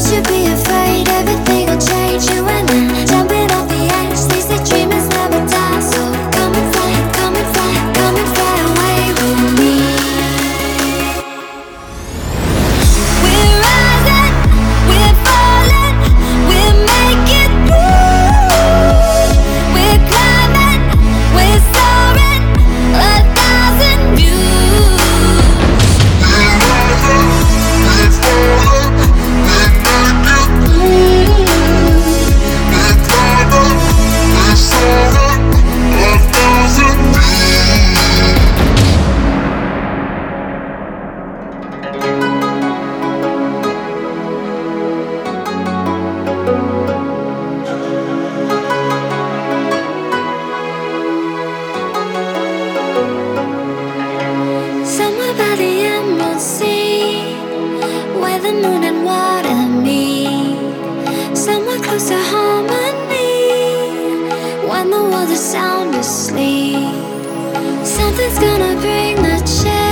Don't you be afraid, everything will change you and I. the moon and water me somewhere close to harmony when the world is sound asleep. Something's gonna bring the change.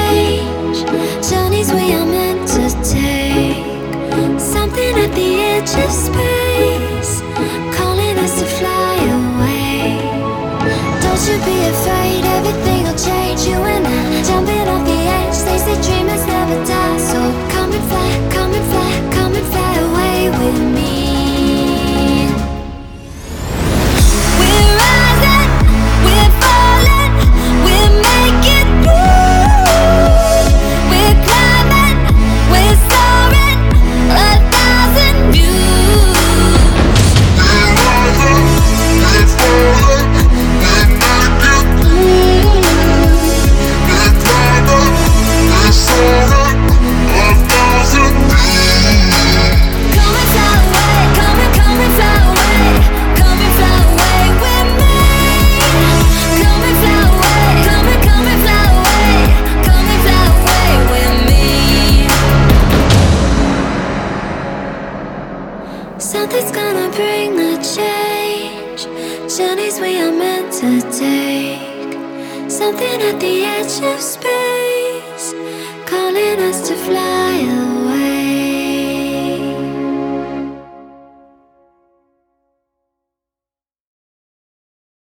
Something's gonna bring the change. Journeys we are meant to take. Something at the edge of space, calling us to fly away.